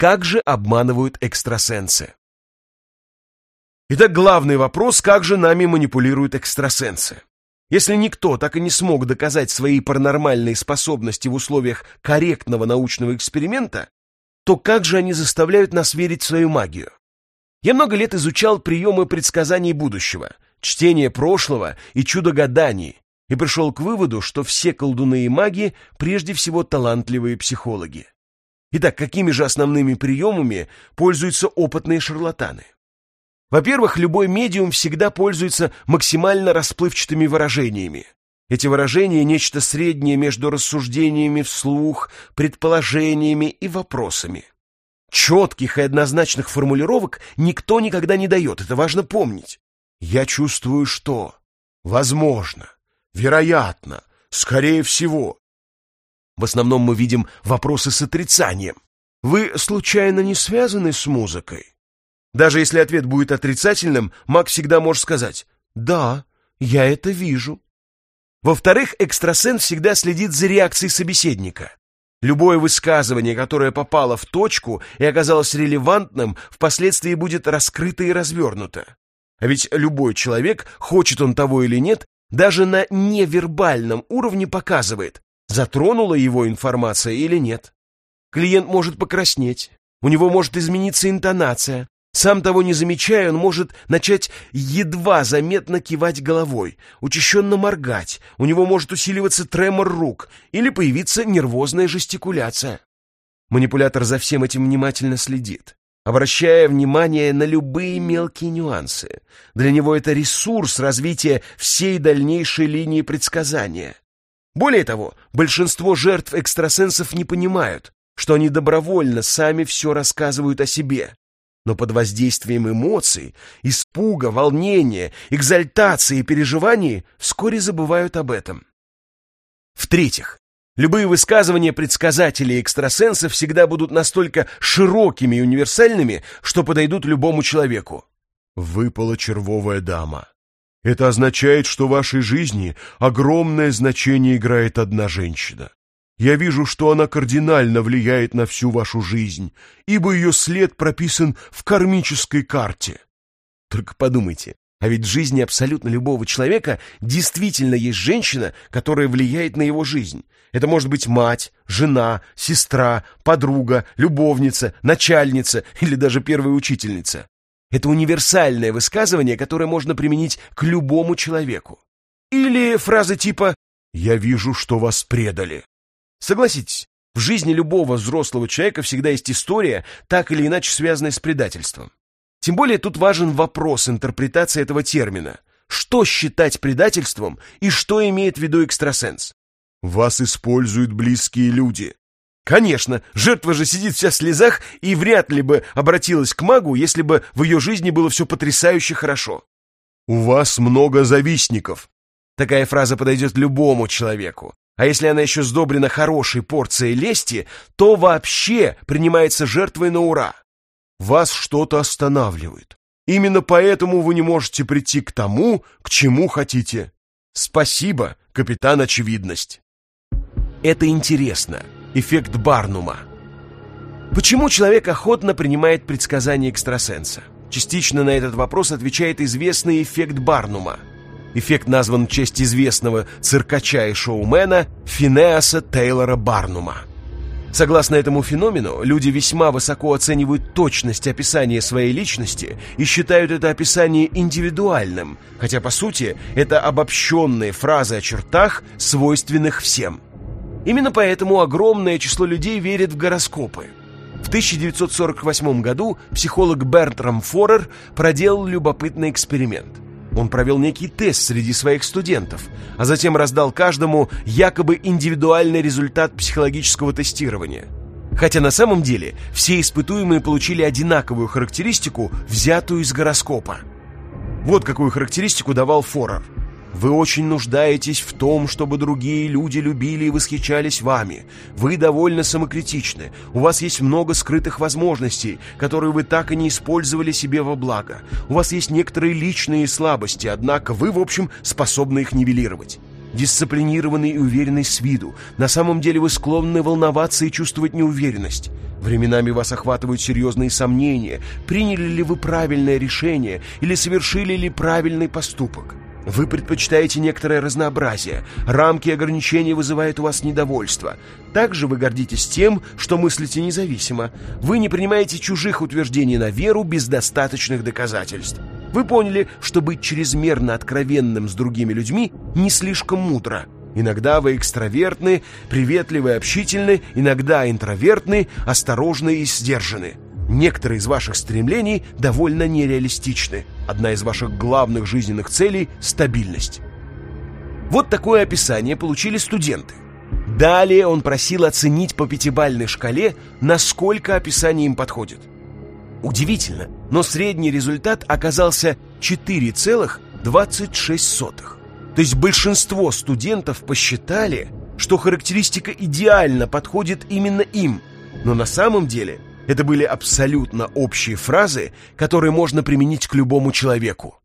Как же обманывают экстрасенсы? Итак, главный вопрос, как же нами манипулируют экстрасенсы? Если никто так и не смог доказать свои паранормальные способности в условиях корректного научного эксперимента, то как же они заставляют нас верить в свою магию? Я много лет изучал приемы предсказаний будущего, чтение прошлого и чудо-гаданий, и пришел к выводу, что все колдуны и маги прежде всего талантливые психологи. Итак, какими же основными приемами пользуются опытные шарлатаны? Во-первых, любой медиум всегда пользуется максимально расплывчатыми выражениями. Эти выражения – нечто среднее между рассуждениями вслух, предположениями и вопросами. Четких и однозначных формулировок никто никогда не дает, это важно помнить. Я чувствую, что... Возможно. Вероятно. Скорее всего. В основном мы видим вопросы с отрицанием. Вы случайно не связаны с музыкой? Даже если ответ будет отрицательным, маг всегда может сказать «Да, я это вижу». Во-вторых, экстрасенс всегда следит за реакцией собеседника. Любое высказывание, которое попало в точку и оказалось релевантным, впоследствии будет раскрыто и развернуто. А ведь любой человек, хочет он того или нет, даже на невербальном уровне показывает, затронула его информация или нет. Клиент может покраснеть, у него может измениться интонация, сам того не замечая, он может начать едва заметно кивать головой, учащенно моргать, у него может усиливаться тремор рук или появиться нервозная жестикуляция. Манипулятор за всем этим внимательно следит, обращая внимание на любые мелкие нюансы. Для него это ресурс развития всей дальнейшей линии предсказания. Более того, большинство жертв экстрасенсов не понимают, что они добровольно сами все рассказывают о себе, но под воздействием эмоций, испуга, волнения, экзальтации и переживаний вскоре забывают об этом. В-третьих, любые высказывания предсказателей экстрасенсов всегда будут настолько широкими и универсальными, что подойдут любому человеку. Выпала червовая дама. Это означает, что в вашей жизни огромное значение играет одна женщина. Я вижу, что она кардинально влияет на всю вашу жизнь, ибо ее след прописан в кармической карте. Только подумайте, а ведь в жизни абсолютно любого человека действительно есть женщина, которая влияет на его жизнь. Это может быть мать, жена, сестра, подруга, любовница, начальница или даже первая учительница. Это универсальное высказывание, которое можно применить к любому человеку. Или фразы типа «Я вижу, что вас предали». Согласитесь, в жизни любого взрослого человека всегда есть история, так или иначе связанная с предательством. Тем более тут важен вопрос интерпретации этого термина. Что считать предательством и что имеет в виду экстрасенс? Вас используют близкие люди. Конечно, жертва же сидит вся в слезах и вряд ли бы обратилась к магу, если бы в ее жизни было все потрясающе хорошо. У вас много завистников. Такая фраза подойдет любому человеку. А если она еще сдобрена хорошей порцией лести, то вообще принимается жертвой на ура. Вас что-то останавливает. Именно поэтому вы не можете прийти к тому, к чему хотите. Спасибо, капитан Очевидность. Это интересно. Эффект Барнума. Почему человек охотно принимает предсказания экстрасенса? Частично на этот вопрос отвечает известный эффект Барнума – Эффект назван в честь известного циркача и шоумена Финеаса Тейлора Барнума. Согласно этому феномену, люди весьма высоко оценивают точность описания своей личности и считают это описание индивидуальным, хотя, по сути, это обобщенные фразы о чертах, свойственных всем. Именно поэтому огромное число людей верит в гороскопы. В 1948 году психолог Бертрам Форер проделал любопытный эксперимент – он провел некий тест среди своих студентов, а затем раздал каждому якобы индивидуальный результат психологического тестирования. Хотя на самом деле все испытуемые получили одинаковую характеристику, взятую из гороскопа. Вот какую характеристику давал Форер – вы очень нуждаетесь в том, чтобы другие люди любили и восхищались вами. Вы довольно самокритичны. У вас есть много скрытых возможностей, которые вы так и не использовали себе во благо. У вас есть некоторые личные слабости, однако вы, в общем, способны их нивелировать. дисциплинированный и уверенный с виду. На самом деле вы склонны волноваться и чувствовать неуверенность. Временами вас охватывают серьезные сомнения, приняли ли вы правильное решение или совершили ли правильный поступок. Вы предпочитаете некоторое разнообразие, рамки и ограничения вызывают у вас недовольство. Также вы гордитесь тем, что мыслите независимо. Вы не принимаете чужих утверждений на веру без достаточных доказательств. Вы поняли, что быть чрезмерно откровенным с другими людьми не слишком мудро. Иногда вы экстравертны, приветливы общительны, иногда интровертны, осторожны и сдержаны. Некоторые из ваших стремлений довольно нереалистичны. Одна из ваших главных жизненных целей – стабильность. Вот такое описание получили студенты. Далее он просил оценить по пятибалльной шкале, насколько описание им подходит. Удивительно, но средний результат оказался 4,26. То есть большинство студентов посчитали, что характеристика идеально подходит именно им, но на самом деле – это были абсолютно общие фразы, которые можно применить к любому человеку.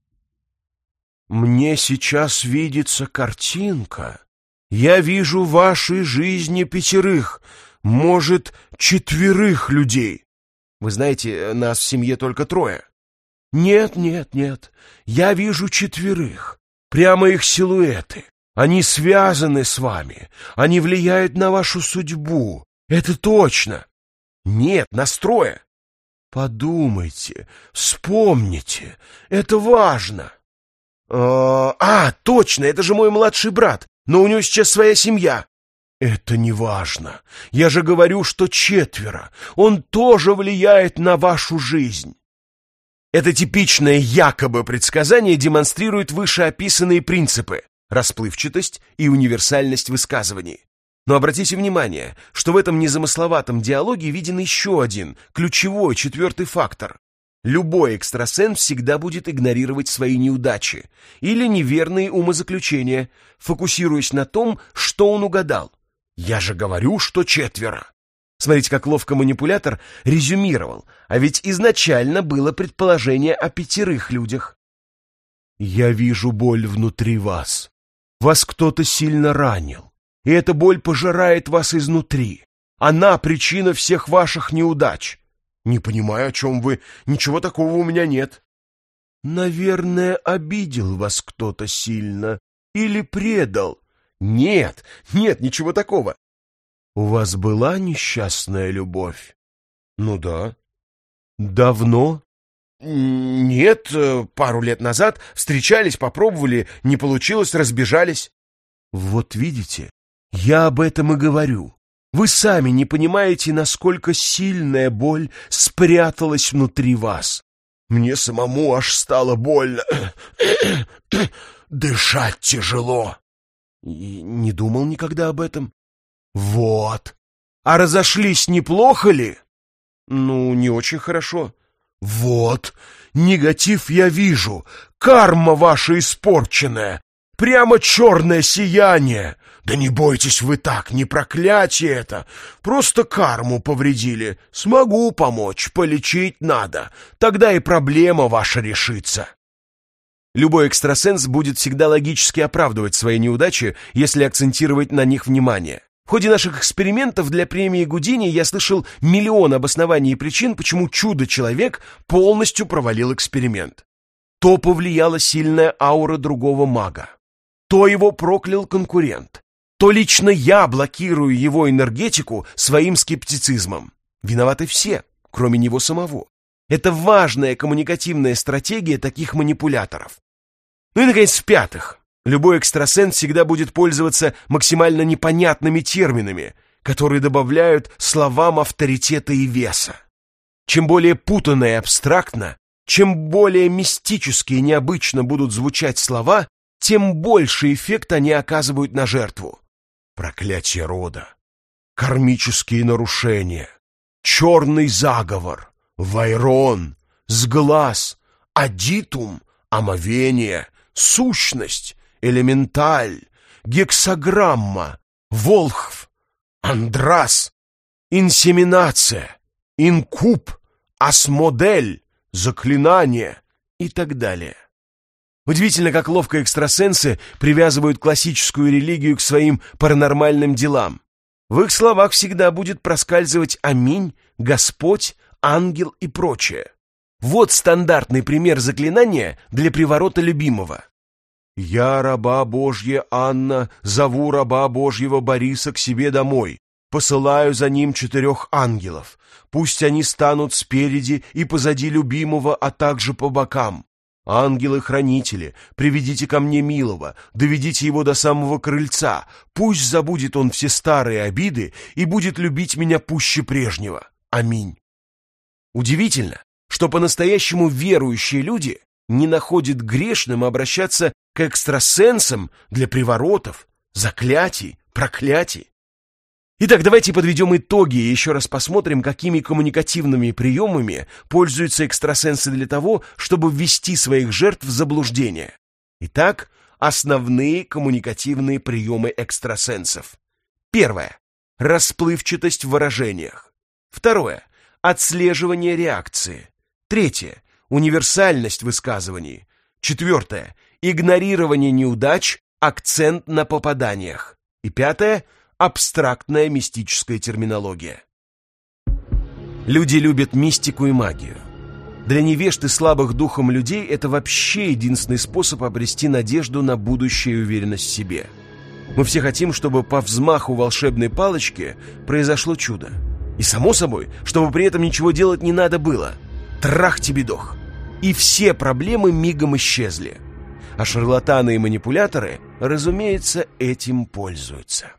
«Мне сейчас видится картинка. Я вижу в вашей жизни пятерых, может, четверых людей. Вы знаете, нас в семье только трое. Нет, нет, нет, я вижу четверых. Прямо их силуэты. Они связаны с вами. Они влияют на вашу судьбу. Это точно. Нет, настроя. Подумайте, вспомните, это важно. А, а, точно, это же мой младший брат, но у него сейчас своя семья. Это не важно. Я же говорю, что четверо. Он тоже влияет на вашу жизнь. Это типичное якобы предсказание демонстрирует вышеописанные принципы расплывчатость и универсальность высказываний. Но обратите внимание, что в этом незамысловатом диалоге виден еще один, ключевой, четвертый фактор. Любой экстрасенс всегда будет игнорировать свои неудачи или неверные умозаключения, фокусируясь на том, что он угадал. «Я же говорю, что четверо!» Смотрите, как ловко манипулятор резюмировал, а ведь изначально было предположение о пятерых людях. «Я вижу боль внутри вас. Вас кто-то сильно ранил и эта боль пожирает вас изнутри. Она причина всех ваших неудач. Не понимаю, о чем вы. Ничего такого у меня нет. Наверное, обидел вас кто-то сильно или предал. Нет, нет, ничего такого. У вас была несчастная любовь? Ну да. Давно? Нет, пару лет назад встречались, попробовали, не получилось, разбежались. Вот видите, я об этом и говорю. Вы сами не понимаете, насколько сильная боль спряталась внутри вас. Мне самому аж стало больно. Дышать тяжело. И не думал никогда об этом. Вот. А разошлись неплохо ли? Ну, не очень хорошо. Вот. Негатив я вижу. Карма ваша испорченная. Прямо черное сияние. Да не бойтесь вы так, не проклятие это. Просто карму повредили. Смогу помочь, полечить надо. Тогда и проблема ваша решится. Любой экстрасенс будет всегда логически оправдывать свои неудачи, если акцентировать на них внимание. В ходе наших экспериментов для премии Гудини я слышал миллион обоснований и причин, почему чудо-человек полностью провалил эксперимент. То повлияла сильная аура другого мага, то его проклял конкурент, то лично я блокирую его энергетику своим скептицизмом. Виноваты все, кроме него самого. Это важная коммуникативная стратегия таких манипуляторов. Ну и, наконец, в-пятых, любой экстрасенс всегда будет пользоваться максимально непонятными терминами, которые добавляют словам авторитета и веса. Чем более путанно и абстрактно, чем более мистически и необычно будут звучать слова, тем больше эффект они оказывают на жертву. Проклятие рода, кармические нарушения, черный заговор, вайрон, сглаз, адитум, омовение, сущность, элементаль, гексограмма, волхв, андрас, инсеминация, инкуб, осмодель, заклинание и так далее. Удивительно, как ловко экстрасенсы привязывают классическую религию к своим паранормальным делам. В их словах всегда будет проскальзывать «Аминь», «Господь», «Ангел» и прочее. Вот стандартный пример заклинания для приворота любимого. «Я, раба Божья Анна, зову раба Божьего Бориса к себе домой. Посылаю за ним четырех ангелов. Пусть они станут спереди и позади любимого, а также по бокам. Ангелы-хранители, приведите ко мне милого, доведите его до самого крыльца. Пусть забудет он все старые обиды и будет любить меня пуще прежнего. Аминь. Удивительно, что по-настоящему верующие люди не находят грешным обращаться к экстрасенсам для приворотов, заклятий, проклятий. Итак, давайте подведем итоги и еще раз посмотрим, какими коммуникативными приемами пользуются экстрасенсы для того, чтобы ввести своих жертв в заблуждение. Итак, основные коммуникативные приемы экстрасенсов. Первое. Расплывчатость в выражениях. Второе. Отслеживание реакции. Третье. Универсальность высказываний. Четвертое. Игнорирование неудач, акцент на попаданиях. И пятое. Абстрактная мистическая терминология. Люди любят мистику и магию. Для невежд и слабых духом людей это вообще единственный способ обрести надежду на будущее и уверенность в себе. Мы все хотим, чтобы по взмаху волшебной палочки произошло чудо. И само собой, чтобы при этом ничего делать не надо было. Трах тебе дох. И все проблемы мигом исчезли. А шарлатаны и манипуляторы, разумеется, этим пользуются.